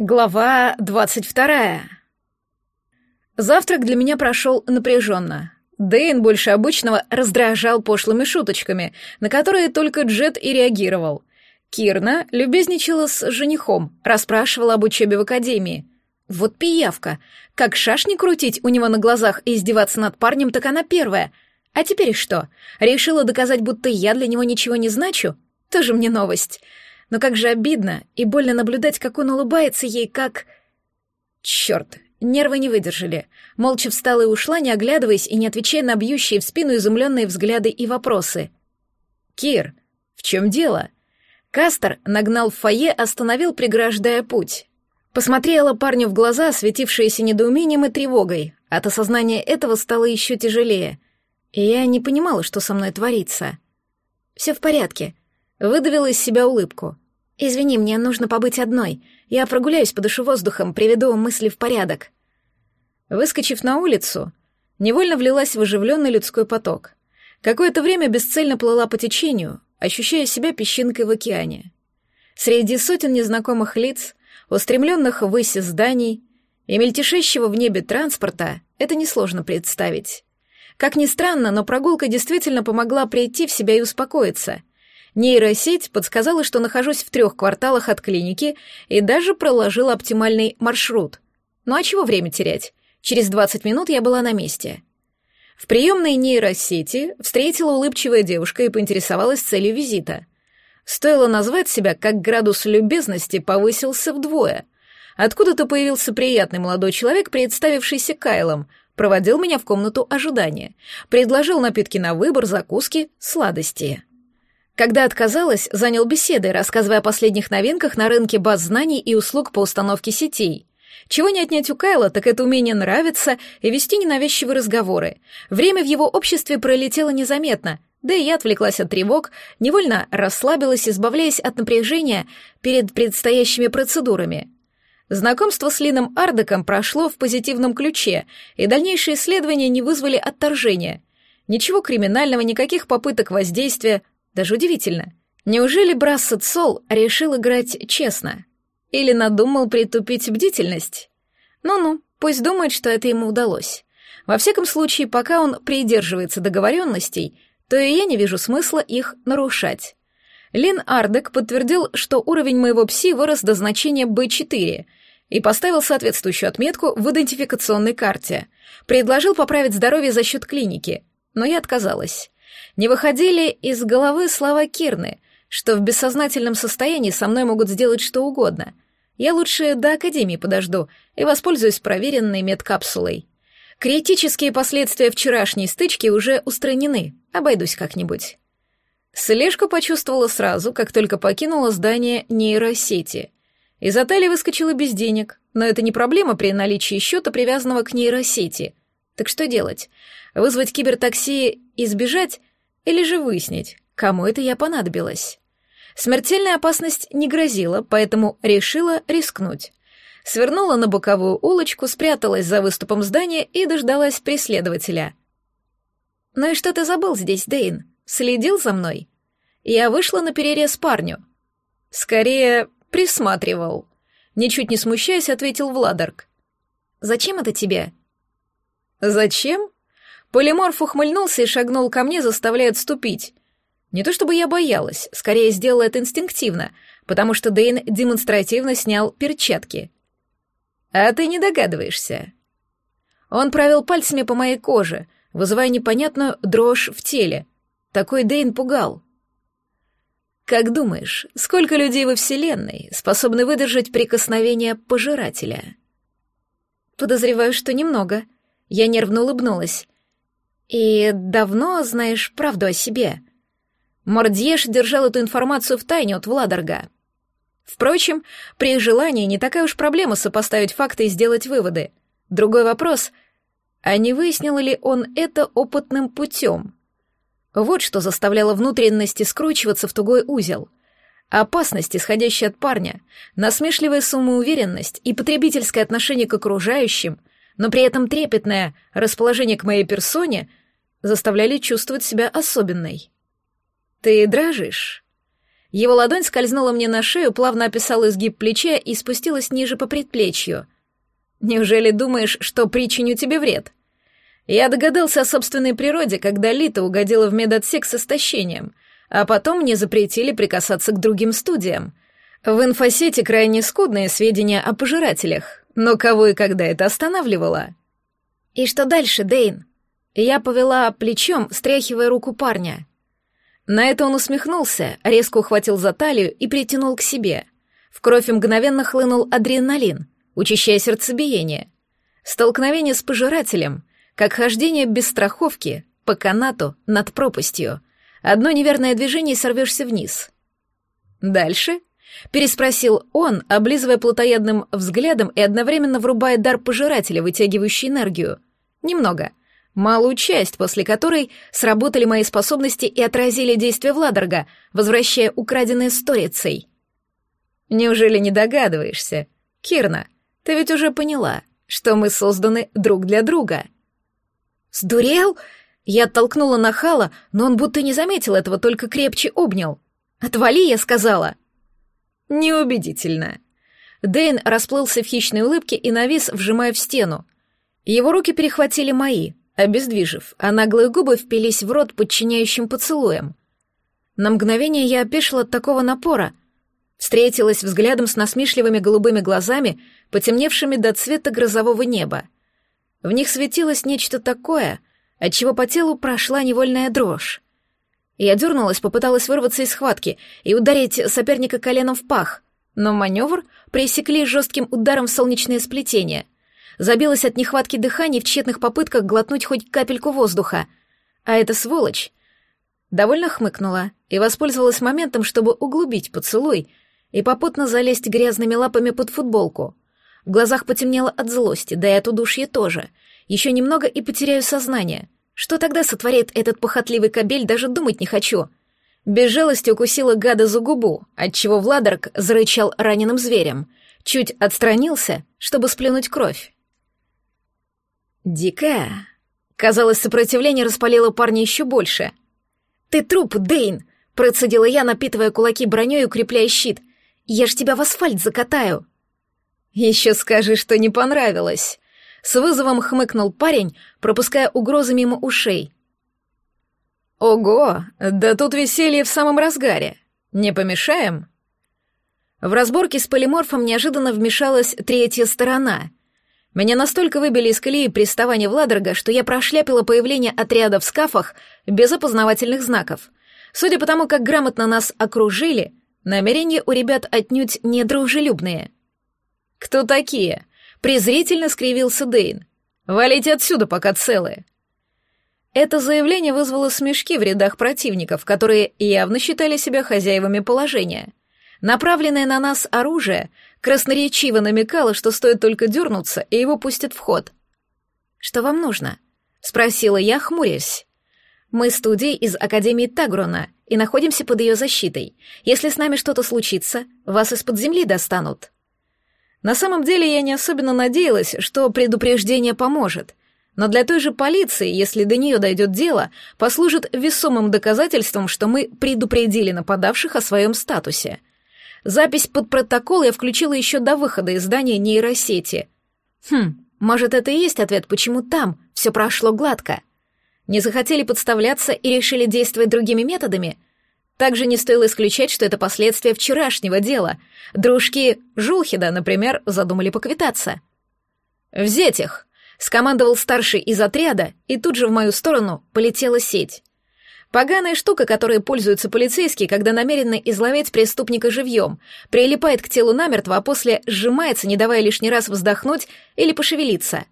Глава двадцать вторая. Завтрак для меня прошел напряженно. Дэйн больше обычного раздражал пошлыми шуточками, на которые только Джет и реагировал. Кирна любезничала с женихом, расспрашивала об учебе в академии. Вот пиявка. Как шашни крутить у него на глазах и издеваться над парнем, так она первая. А теперь что? Решила доказать, будто я для него ничего не значу? Тоже мне новость. Но как же обидно и больно наблюдать, как он улыбается ей, как... Черт, нервы не выдержали. Молча встала и ушла, не оглядываясь и не отвечая на бьющие в спину изумленные взгляды и вопросы. «Кир, в чем дело?» Кастер нагнал в фойе, остановил, преграждая путь. Посмотрела парню в глаза, светившиеся недоумением и тревогой. От осознания этого стало еще тяжелее. И я не понимала, что со мной творится. «Все в порядке», Выдавила из себя улыбку. «Извини, мне нужно побыть одной. Я прогуляюсь, подышу воздухом, приведу мысли в порядок». Выскочив на улицу, невольно влилась в оживленный людской поток. Какое-то время бесцельно плыла по течению, ощущая себя песчинкой в океане. Среди сотен незнакомых лиц, устремленных ввысь зданий и мельтешащего в небе транспорта, это несложно представить. Как ни странно, но прогулка действительно помогла прийти в себя и успокоиться — Нейросеть подсказала, что нахожусь в трех кварталах от клиники и даже проложила оптимальный маршрут. Ну а чего время терять? Через 20 минут я была на месте. В приемной нейросети встретила улыбчивая девушка и поинтересовалась целью визита. Стоило назвать себя, как градус любезности повысился вдвое. Откуда-то появился приятный молодой человек, представившийся Кайлом, проводил меня в комнату ожидания, предложил напитки на выбор, закуски, сладости. Когда отказалась, занял беседой, рассказывая о последних новинках на рынке баз знаний и услуг по установке сетей. Чего не отнять у Кайла, так это умение нравиться и вести ненавязчивые разговоры. Время в его обществе пролетело незаметно, да и я отвлеклась от тревог, невольно расслабилась, избавляясь от напряжения перед предстоящими процедурами. Знакомство с Лином Ардеком прошло в позитивном ключе, и дальнейшие исследования не вызвали отторжения. Ничего криминального, никаких попыток воздействия, даже удивительно. Неужели Брассет Сол решил играть честно? Или надумал притупить бдительность? Ну-ну, пусть думает, что это ему удалось. Во всяком случае, пока он придерживается договоренностей, то и я не вижу смысла их нарушать. Лин Ардек подтвердил, что уровень моего пси вырос до значения B4 и поставил соответствующую отметку в идентификационной карте. Предложил поправить здоровье за счет клиники, но я отказалась. Не выходили из головы слова Кирны, что в бессознательном состоянии со мной могут сделать что угодно. Я лучше до Академии подожду и воспользуюсь проверенной медкапсулой. Критические последствия вчерашней стычки уже устранены, обойдусь как-нибудь. Слежку почувствовала сразу, как только покинула здание нейросети. Из отеля выскочила без денег, но это не проблема при наличии счета, привязанного к нейросети. Так что делать? Вызвать кибертакси и сбежать? Или же выяснить, кому это я понадобилась? Смертельная опасность не грозила, поэтому решила рискнуть. Свернула на боковую улочку, спряталась за выступом здания и дождалась преследователя. «Ну и что ты забыл здесь, Дейн? Следил за мной?» Я вышла на перерез парню. «Скорее, присматривал». Ничуть не смущаясь, ответил Владарк. «Зачем это тебе?» «Зачем?» Полиморф ухмыльнулся и шагнул ко мне, заставляя отступить. Не то чтобы я боялась, скорее сделала это инстинктивно, потому что Дейн демонстративно снял перчатки. «А ты не догадываешься?» Он провел пальцами по моей коже, вызывая непонятную дрожь в теле. Такой Дейн пугал. «Как думаешь, сколько людей во Вселенной способны выдержать прикосновение пожирателя?» «Подозреваю, что немного», — я нервно улыбнулась. «И давно знаешь правду о себе?» Мордьеш держал эту информацию в тайне от Владарга. Впрочем, при желании не такая уж проблема сопоставить факты и сделать выводы. Другой вопрос — а не выяснил ли он это опытным путем? Вот что заставляло внутренности скручиваться в тугой узел. Опасность, исходящая от парня, насмешливая самоуверенность и потребительское отношение к окружающим но при этом трепетное расположение к моей персоне заставляли чувствовать себя особенной. «Ты дрожишь?» Его ладонь скользнула мне на шею, плавно описала изгиб плеча и спустилась ниже по предплечью. «Неужели думаешь, что причиню тебе вред?» Я догадался о собственной природе, когда Лита угодила в медотсек с истощением, а потом мне запретили прикасаться к другим студиям. В инфосете крайне скудные сведения о пожирателях, но кого и когда это останавливало? «И что дальше, Дейн?» Я повела плечом, стряхивая руку парня. На это он усмехнулся, резко ухватил за талию и притянул к себе. В кровь мгновенно хлынул адреналин, учащая сердцебиение. Столкновение с пожирателем, как хождение без страховки по канату над пропастью. Одно неверное движение и сорвешься вниз. Дальше? Переспросил он, облизывая плотоядным взглядом и одновременно врубая дар пожирателя, вытягивающий энергию. Немного — малую часть, после которой сработали мои способности и отразили действия Владорга, возвращая украденное сторицей. Неужели не догадываешься? Кирна, ты ведь уже поняла, что мы созданы друг для друга. Сдурел? Я оттолкнула нахала, но он будто не заметил этого, только крепче обнял. «Отвали», — я сказала. «Неубедительно». Дэйн расплылся в хищной улыбке и навис, вжимая в стену. Его руки перехватили мои, обездвижив, а наглые губы впились в рот подчиняющим поцелуем. На мгновение я опешила от такого напора, встретилась взглядом с насмешливыми голубыми глазами, потемневшими до цвета грозового неба. В них светилось нечто такое, от чего по телу прошла невольная дрожь. Я дернулась, попыталась вырваться из схватки и ударить соперника коленом в пах, но маневр пресекли жестким ударом в солнечное сплетение — забилась от нехватки дыхания в тщетных попытках глотнуть хоть капельку воздуха. А эта сволочь довольно хмыкнула и воспользовалась моментом, чтобы углубить поцелуй и попутно залезть грязными лапами под футболку. В глазах потемнело от злости, да и от удушья тоже. Еще немного и потеряю сознание. Что тогда сотворит этот похотливый кобель, даже думать не хочу. Без жалости укусила гада за губу, отчего Владарк зарычал раненым зверем. Чуть отстранился, чтобы сплюнуть кровь. Дикая. Казалось, сопротивление распалило парня еще больше. «Ты труп, Дейн!» — процедила я, напитывая кулаки броней и укрепляя щит. «Я ж тебя в асфальт закатаю!» «Еще скажи, что не понравилось!» С вызовом хмыкнул парень, пропуская угрозы мимо ушей. «Ого, да тут веселье в самом разгаре. Не помешаем?» В разборке с полиморфом неожиданно вмешалась третья сторона, меня настолько выбили из колеи приставания Владерга, что я прошляпила появление отряда в скафах без опознавательных знаков. Судя по тому, как грамотно нас окружили, намерения у ребят отнюдь не дружелюбные. «Кто такие?» — презрительно скривился Дейн. «Валите отсюда, пока целые». Это заявление вызвало смешки в рядах противников, которые явно считали себя хозяевами положения. Направленное на нас оружие красноречиво намекало, что стоит только дернуться, и его пустят в ход. «Что вам нужно?» — спросила я, хмурясь. «Мы студии из Академии Тагрона и находимся под ее защитой. Если с нами что-то случится, вас из-под земли достанут». На самом деле я не особенно надеялась, что предупреждение поможет. Но для той же полиции, если до нее дойдет дело, послужит весомым доказательством, что мы предупредили нападавших о своем статусе. Запись под протокол я включила еще до выхода из здания нейросети. Хм, может, это и есть ответ, почему там все прошло гладко. Не захотели подставляться и решили действовать другими методами? Также не стоило исключать, что это последствия вчерашнего дела. Дружки Жулхида, например, задумали поквитаться. «Взять их!» — скомандовал старший из отряда, и тут же в мою сторону полетела сеть. Поганая штука, которой пользуются полицейские, когда намерены изловить преступника живьем, прилипает к телу намертво, а после сжимается, не давая лишний раз вздохнуть или пошевелиться.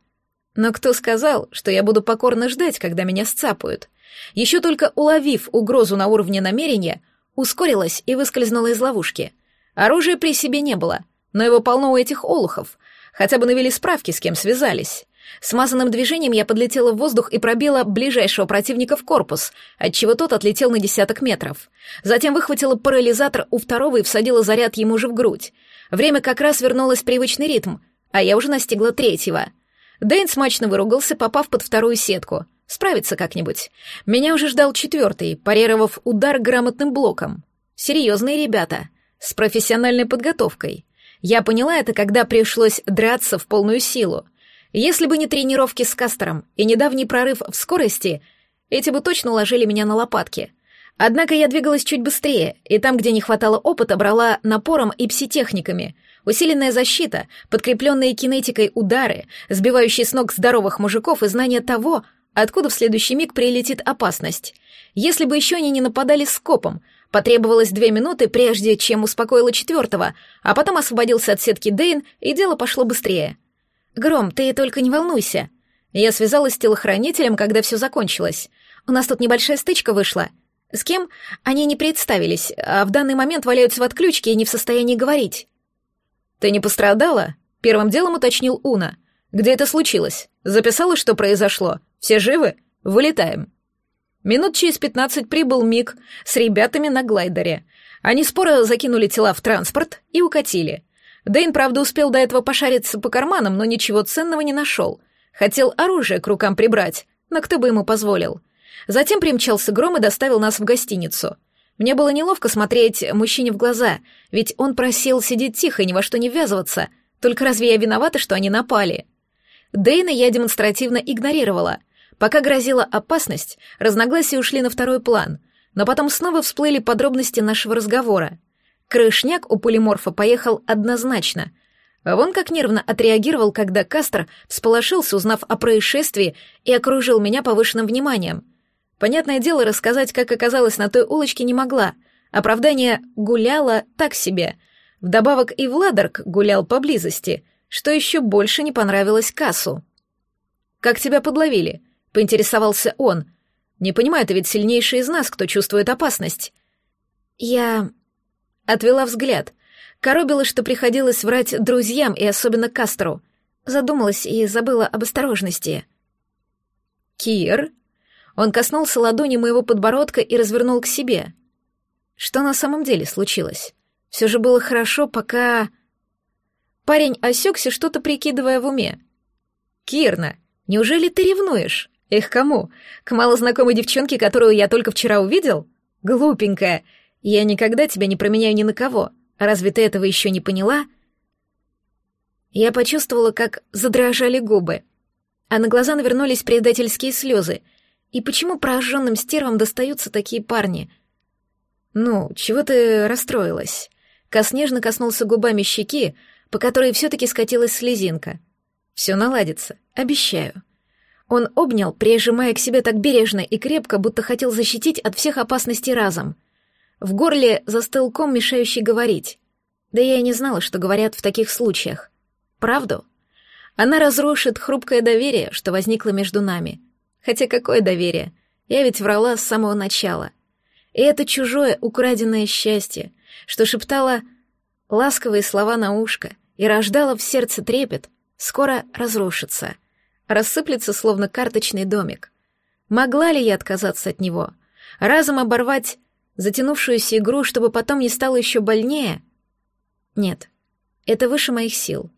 Но кто сказал, что я буду покорно ждать, когда меня сцапают? Еще только уловив угрозу на уровне намерения, ускорилась и выскользнула из ловушки. Оружия при себе не было, но его полно у этих олухов. Хотя бы навели справки, с кем связались. Смазанным движением я подлетела в воздух и пробила ближайшего противника в корпус, отчего тот отлетел на десяток метров. Затем выхватила парализатор у второго и всадила заряд ему же в грудь. Время как раз вернулось в привычный ритм, а я уже настигла третьего. Дэйн смачно выругался, попав под вторую сетку. Справится как-нибудь. Меня уже ждал четвертый, парировав удар грамотным блоком. Серьезные ребята, с профессиональной подготовкой. Я поняла это, когда пришлось драться в полную силу. Если бы не тренировки с Кастером и недавний прорыв в скорости, эти бы точно уложили меня на лопатки. Однако я двигалась чуть быстрее, и там, где не хватало опыта, брала напором и пситехниками. Усиленная защита, подкрепленные кинетикой удары, сбивающие с ног здоровых мужиков и знание того, откуда в следующий миг прилетит опасность. Если бы еще они не нападали скопом, потребовалось две минуты, прежде чем успокоила четвертого, а потом освободился от сетки Дейн, и дело пошло быстрее. «Гром, ты только не волнуйся». Я связалась с телохранителем, когда все закончилось. У нас тут небольшая стычка вышла — с кем? Они не представились, а в данный момент валяются в отключке и не в состоянии говорить. Ты не пострадала? Первым делом уточнил Уна. Где это случилось? Записала, что произошло? Все живы? Вылетаем. Минут через пятнадцать прибыл Мик с ребятами на глайдере. Они споро закинули тела в транспорт и укатили. Дэйн, правда, успел до этого пошариться по карманам, но ничего ценного не нашел. Хотел оружие к рукам прибрать, но кто бы ему позволил? Затем примчался Гром и доставил нас в гостиницу. Мне было неловко смотреть мужчине в глаза, ведь он просил сидеть тихо и ни во что не ввязываться. Только разве я виновата, что они напали? Дэйна я демонстративно игнорировала. Пока грозила опасность, разногласия ушли на второй план, но потом снова всплыли подробности нашего разговора. Крышняк у полиморфа поехал однозначно. А вон как нервно отреагировал, когда Кастер всполошился, узнав о происшествии, и окружил меня повышенным вниманием — Понятное дело, рассказать, как оказалось на той улочке, не могла. Оправдание «гуляла» так себе. Вдобавок и Владарк гулял поблизости, что еще больше не понравилось Кассу. «Как тебя подловили?» — поинтересовался он. «Не понимаю, ты ведь сильнейший из нас, кто чувствует опасность». «Я...» — отвела взгляд. Коробила, что приходилось врать друзьям и особенно Кастру. Задумалась и забыла об осторожности. «Кир?» Он коснулся ладони моего подбородка и развернул к себе. Что на самом деле случилось? Все же было хорошо, пока... Парень осекся, что-то прикидывая в уме. «Кирна, неужели ты ревнуешь? Эх, кому? К малознакомой девчонке, которую я только вчера увидел? Глупенькая. Я никогда тебя не променяю ни на кого. Разве ты этого еще не поняла?» Я почувствовала, как задрожали губы, а на глаза навернулись предательские слезы — и почему прожженным стервам достаются такие парни? Ну, чего ты расстроилась? Нежно коснулся губами щеки, по которой все-таки скатилась слезинка. Все наладится, обещаю. Он обнял, прижимая к себе так бережно и крепко, будто хотел защитить от всех опасностей разом. В горле застыл ком, мешающий говорить. Да я и не знала, что говорят в таких случаях. Правду? Она разрушит хрупкое доверие, что возникло между нами. Хотя какое доверие? Я ведь врала с самого начала. И это чужое украденное счастье, что шептала ласковые слова на ушко и рождала в сердце трепет, скоро разрушится, рассыплется, словно карточный домик. Могла ли я отказаться от него? Разом оборвать затянувшуюся игру, чтобы потом не стало еще больнее? Нет, это выше моих сил.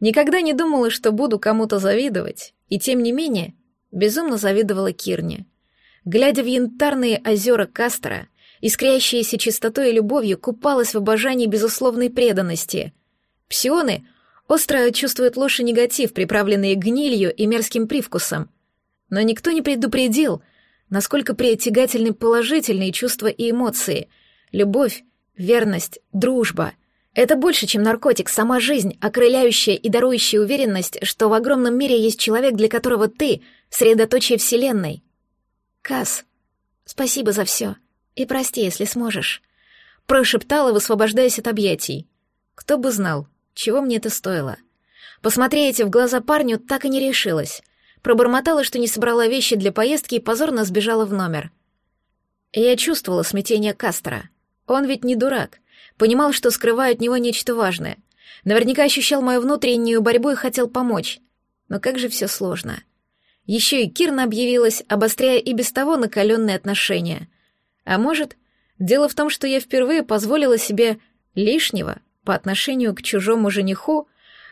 Никогда не думала, что буду кому-то завидовать, и тем не менее Безумно завидовала Кирне. Глядя в янтарные озера Кастера, искрящиеся чистотой и любовью, купалась в обожании безусловной преданности. Псионы остро чувствуют ложь и негатив, приправленные гнилью и мерзким привкусом. Но никто не предупредил, насколько притягательны положительные чувства и эмоции. Любовь, верность, дружба — это больше, чем наркотик, сама жизнь, окрыляющая и дарующая уверенность, что в огромном мире есть человек, для которого ты — средоточие Вселенной. Кас, спасибо за все. И прости, если сможешь. Прошептала, высвобождаясь от объятий. Кто бы знал, чего мне это стоило. Посмотреть в глаза парню так и не решилась. Пробормотала, что не собрала вещи для поездки и позорно сбежала в номер. Я чувствовала смятение Кастера. Он ведь не дурак — Понимал, что скрываю от него нечто важное. Наверняка ощущал мою внутреннюю борьбу и хотел помочь. Но как же все сложно. Еще и Кирна объявилась, обостряя и без того накаленные отношения. А может, дело в том, что я впервые позволила себе лишнего по отношению к чужому жениху.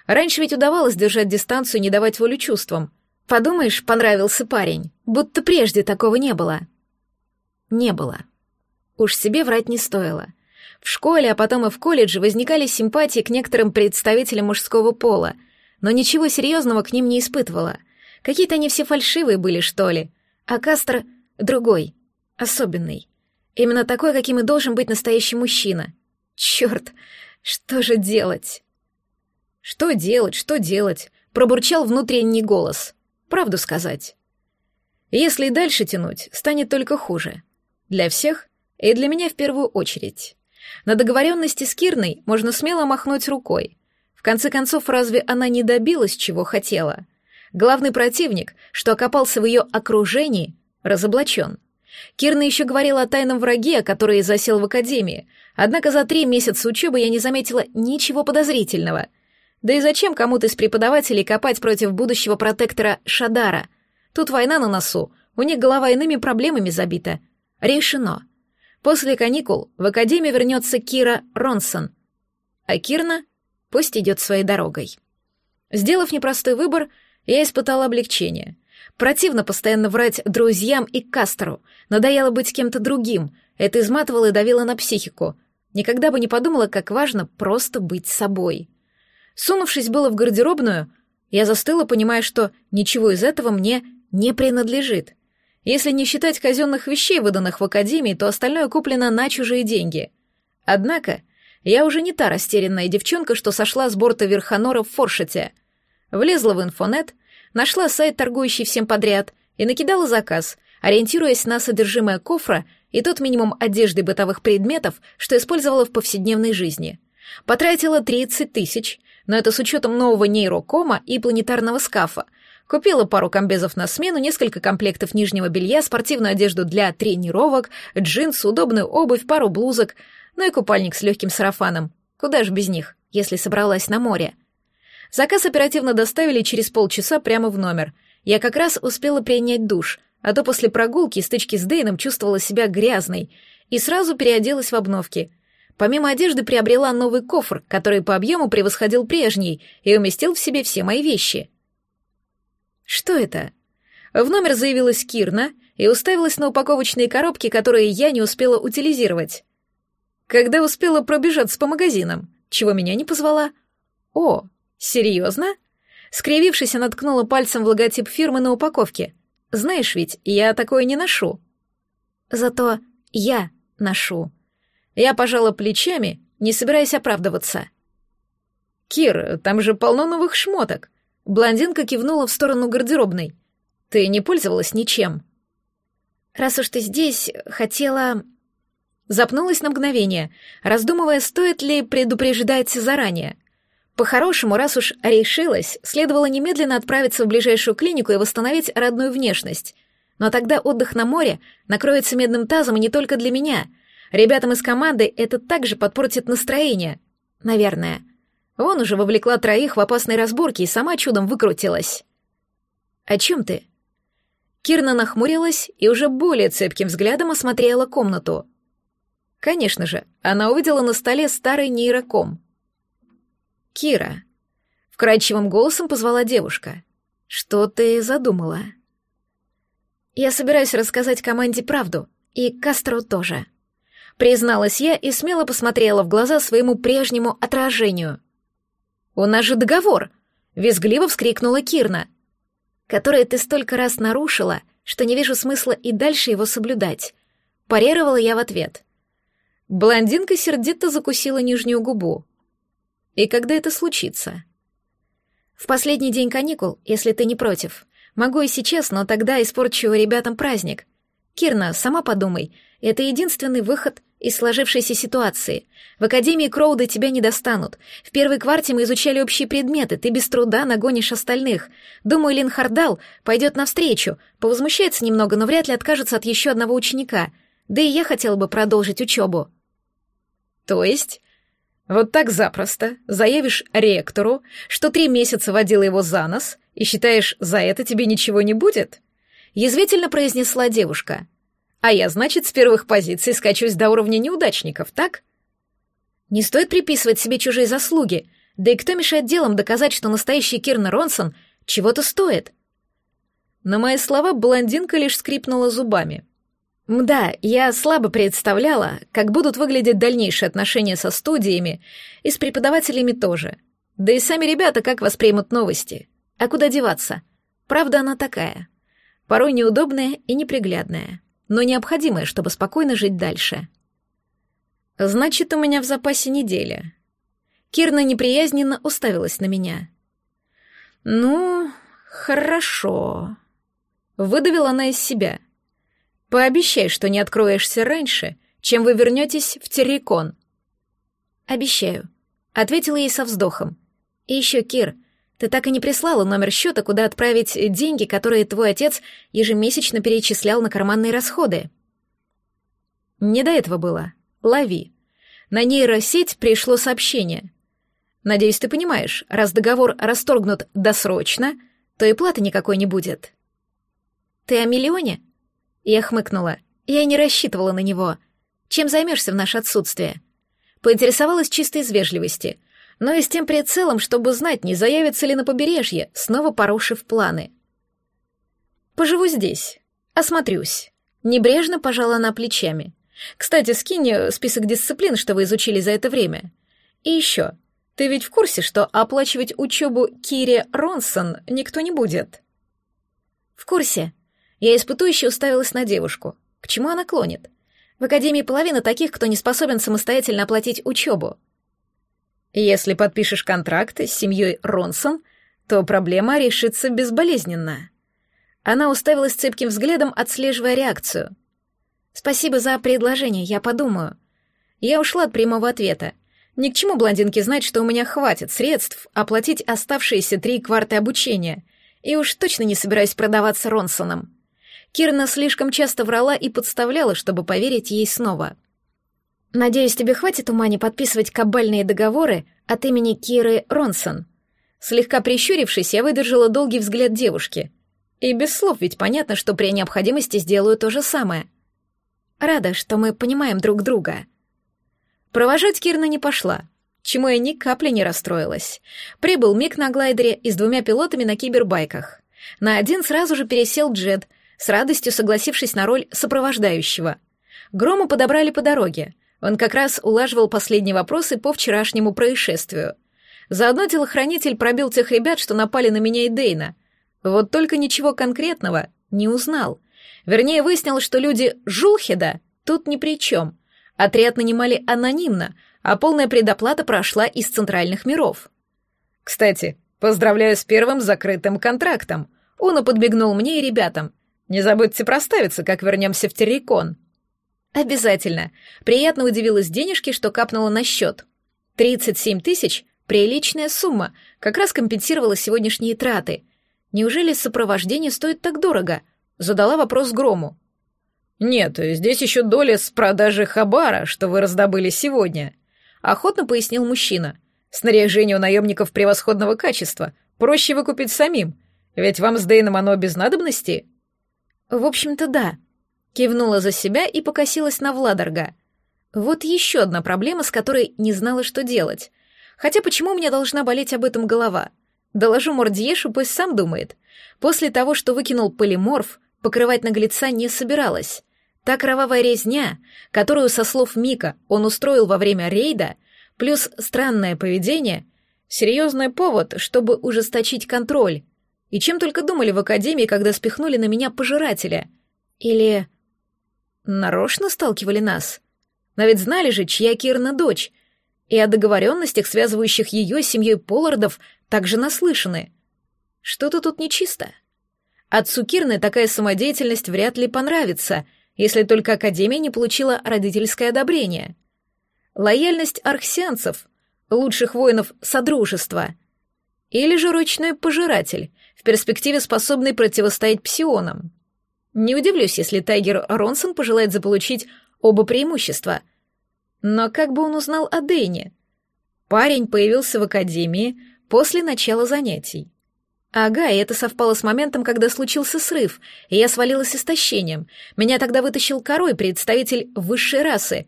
Раньше ведь удавалось держать дистанцию и не давать волю чувствам. Подумаешь, понравился парень, будто прежде такого не было. Не было. Уж себе врать не стоило — В школе, а потом и в колледже возникали симпатии к некоторым представителям мужского пола, но ничего серьезного к ним не испытывала. Какие-то они все фальшивые были, что ли. А Кастро другой, особенный. Именно такой, каким и должен быть настоящий мужчина. Черт, что же делать? Что делать, что делать? Пробурчал внутренний голос. Правду сказать. Если и дальше тянуть, станет только хуже. Для всех и для меня в первую очередь. На договоренности с Кирной можно смело махнуть рукой. В конце концов, разве она не добилась, чего хотела? Главный противник, что окопался в ее окружении, разоблачен. Кирна еще говорила о тайном враге, который засел в академии, однако за три месяца учебы я не заметила ничего подозрительного. Да и зачем кому-то из преподавателей копать против будущего протектора Шадара? Тут война на носу, у них голова иными проблемами забита. Решено. После каникул в академию вернется Кира Ронсон, а Кирна пусть идет своей дорогой. Сделав непростой выбор, я испытала облегчение. Противно постоянно врать друзьям и Кастеру, надоело быть кем-то другим, это изматывало и давило на психику. Никогда бы не подумала, как важно просто быть собой. Сунувшись было в гардеробную, я застыла, понимая, что ничего из этого мне не принадлежит. Если не считать казенных вещей, выданных в академии, то остальное куплено на чужие деньги. Однако, я уже не та растерянная девчонка, что сошла с борта Верхонора в Форшете. Влезла в инфонет, нашла сайт, торгующий всем подряд, и накидала заказ, ориентируясь на содержимое кофра и тот минимум одежды и бытовых предметов, что использовала в повседневной жизни. Потратила 30 тысяч, но это с учетом нового нейрокома и планетарного скафа — Купила пару комбезов на смену, несколько комплектов нижнего белья, спортивную одежду для тренировок, джинсы, удобную обувь, пару блузок, ну и купальник с легким сарафаном. Куда же без них, если собралась на море? Заказ оперативно доставили через полчаса прямо в номер. Я как раз успела принять душ, а то после прогулки и стычки с Дейном чувствовала себя грязной и сразу переоделась в обновки. Помимо одежды приобрела новый кофр, который по объему превосходил прежний и уместил в себе все мои вещи — что это? В номер заявилась Кирна и уставилась на упаковочные коробки, которые я не успела утилизировать. Когда успела пробежаться по магазинам, чего меня не позвала? О, серьезно? Скривившись, она ткнула пальцем в логотип фирмы на упаковке. Знаешь ведь, я такое не ношу. Зато я ношу. Я пожала плечами, не собираясь оправдываться. «Кир, там же полно новых шмоток. Блондинка кивнула в сторону гардеробной. «Ты не пользовалась ничем?» «Раз уж ты здесь, хотела...» Запнулась на мгновение, раздумывая, стоит ли предупреждать заранее. По-хорошему, раз уж решилась, следовало немедленно отправиться в ближайшую клинику и восстановить родную внешность. Но тогда отдых на море накроется медным тазом и не только для меня. Ребятам из команды это также подпортит настроение. Наверное. Вон уже вовлекла троих в опасной разборке и сама чудом выкрутилась. «О чем ты?» Кирна нахмурилась и уже более цепким взглядом осмотрела комнату. Конечно же, она увидела на столе старый нейроком. «Кира», — вкрадчивым голосом позвала девушка, — «что ты задумала?» «Я собираюсь рассказать команде правду, и Кастро тоже», — призналась я и смело посмотрела в глаза своему прежнему отражению — у нас же договор!» — визгливо вскрикнула Кирна. «Который ты столько раз нарушила, что не вижу смысла и дальше его соблюдать», — парировала я в ответ. Блондинка сердито закусила нижнюю губу. «И когда это случится?» «В последний день каникул, если ты не против. Могу и сейчас, но тогда испорчу ребятам праздник. Кирна, сама подумай, это единственный выход из сложившейся ситуации. В Академии Кроуда тебя не достанут. В первой кварте мы изучали общие предметы, ты без труда нагонишь остальных. Думаю, Лин Хардал пойдет навстречу, повозмущается немного, но вряд ли откажется от еще одного ученика. Да и я хотела бы продолжить учебу. То есть... Вот так запросто заявишь ректору, что три месяца водила его за нос, и считаешь, за это тебе ничего не будет? Язвительно произнесла девушка — а я, значит, с первых позиций скачусь до уровня неудачников, так? Не стоит приписывать себе чужие заслуги, да и кто мешает делом доказать, что настоящий Кирна Ронсон чего-то стоит? На мои слова блондинка лишь скрипнула зубами. Да, я слабо представляла, как будут выглядеть дальнейшие отношения со студиями и с преподавателями тоже. Да и сами ребята как воспримут новости. А куда деваться? Правда она такая. Порой неудобная и неприглядная, но необходимая, чтобы спокойно жить дальше. Значит, у меня в запасе неделя. Кирна неприязненно уставилась на меня. Ну, хорошо. Выдавила она из себя — Пообещай, что не откроешься раньше, чем вы вернетесь в Террикон. Обещаю, ответила ей со вздохом. И еще, Кир, ты так и не прислала номер счета, куда отправить деньги, которые твой отец ежемесячно перечислял на карманные расходы. Не до этого было. Лови. На нейросеть пришло сообщение. Надеюсь, ты понимаешь, раз договор расторгнут досрочно, то и платы никакой не будет. Ты о миллионе? Я хмыкнула. Я не рассчитывала на него. Чем займешься в наше отсутствие? Поинтересовалась чисто из вежливости, но и с тем прицелом, чтобы знать, не заявится ли на побережье, снова порушив планы. «Поживу здесь. Осмотрюсь». Небрежно пожала она плечами. «Кстати, скинь список дисциплин, что вы изучили за это время. И еще, ты ведь в курсе, что оплачивать учебу Кире Ронсон никто не будет?» «В курсе», я испытующе уставилась на девушку. К чему она клонит? В академии половина таких, кто не способен самостоятельно оплатить учебу. Если подпишешь контракт с семьей Ронсон, то проблема решится безболезненно. Она уставилась цепким взглядом, отслеживая реакцию. «Спасибо за предложение, я подумаю». Я ушла от прямого ответа. Ни к чему блондинке знать, что у меня хватит средств оплатить оставшиеся три кварты обучения, и уж точно не собираюсь продаваться Ронсоном. Кирна слишком часто врала и подставляла, чтобы поверить ей снова. «Надеюсь, тебе хватит ума не подписывать кабальные договоры от имени Киры Ронсон». Слегка прищурившись, я выдержала долгий взгляд девушки. И без слов ведь понятно, что при необходимости сделаю то же самое. Рада, что мы понимаем друг друга. Провожать Кирна не пошла, чему я ни капли не расстроилась. Прибыл Мик на глайдере и с двумя пилотами на кибербайках. На один сразу же пересел Джет, с радостью согласившись на роль сопровождающего. Грома подобрали по дороге. Он как раз улаживал последние вопросы по вчерашнему происшествию. Заодно телохранитель пробил тех ребят, что напали на меня и Дейна. Вот только ничего конкретного не узнал. Вернее, выяснил, что люди Жулхеда тут ни при чем. Отряд нанимали анонимно, а полная предоплата прошла из центральных миров. «Кстати, поздравляю с первым закрытым контрактом», Уна подбегнул мне и ребятам. Не забудьте проставиться, как вернемся в Террикон». «Обязательно. Приятно удивилась денежки, что капнула на счет. 37 тысяч — приличная сумма, как раз компенсировала сегодняшние траты. Неужели сопровождение стоит так дорого?» Задала вопрос Грому. «Нет, здесь еще доля с продажи хабара, что вы раздобыли сегодня», — охотно пояснил мужчина. «Снаряжение у наемников превосходного качества. Проще выкупить самим. Ведь вам с Дейном оно без надобности?» «В общем-то, да», — кивнула за себя и покосилась на Владорга. «Вот еще одна проблема, с которой не знала, что делать. Хотя почему мне должна болеть об этом голова? Доложу Мордьешу, пусть сам думает. После того, что выкинул полиморф, покрывать наглеца не собиралась. Та кровавая резня, которую, со слов Мика, он устроил во время рейда, плюс странное поведение — серьезный повод, чтобы ужесточить контроль. И чем только думали в академии, когда спихнули на меня пожирателя? Или... Нарочно сталкивали нас? Но ведь знали же, чья Кирна дочь. И о договоренностях, связывающих ее с семьей Поллардов, также наслышаны. Что-то тут нечисто. Отцу Кирны такая самодеятельность вряд ли понравится, если только Академия не получила родительское одобрение. Лояльность архсианцев, лучших воинов Содружества. Или же ручной пожиратель, в перспективе способный противостоять псионам. Не удивлюсь, если Тайгер Ронсон пожелает заполучить оба преимущества. Но как бы он узнал о Дэйне? Парень появился в академии после начала занятий. Ага, и это совпало с моментом, когда случился срыв, и я свалилась истощением. Меня тогда вытащил корой, представитель высшей расы.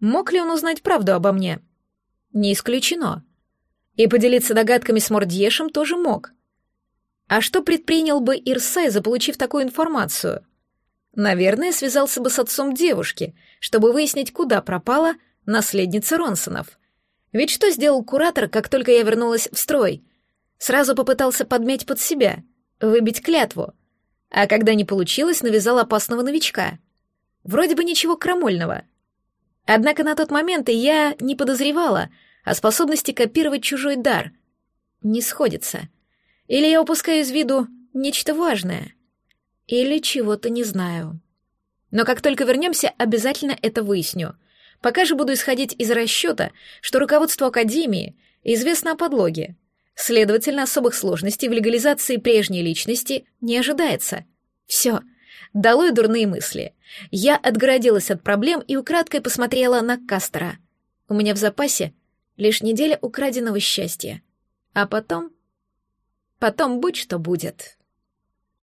Мог ли он узнать правду обо мне? Не исключено. И поделиться догадками с Мордьешем тоже мог. А что предпринял бы Ирсай, заполучив такую информацию? Наверное, связался бы с отцом девушки, чтобы выяснить, куда пропала наследница Ронсонов. Ведь что сделал куратор, как только я вернулась в строй? Сразу попытался подмять под себя, выбить клятву. А когда не получилось, навязал опасного новичка. Вроде бы ничего крамольного. Однако на тот момент я не подозревала о способности копировать чужой дар. Не сходится. Или я упускаю из виду нечто важное. Или чего-то не знаю. Но как только вернемся, обязательно это выясню. Пока же буду исходить из расчета, что руководству Академии известно о подлоге. Следовательно, особых сложностей в легализации прежней личности не ожидается. Все. Долой дурные мысли. Я отгородилась от проблем и украдкой посмотрела на Кастера. У меня в запасе лишь неделя украденного счастья. А потом... Потом будь что будет.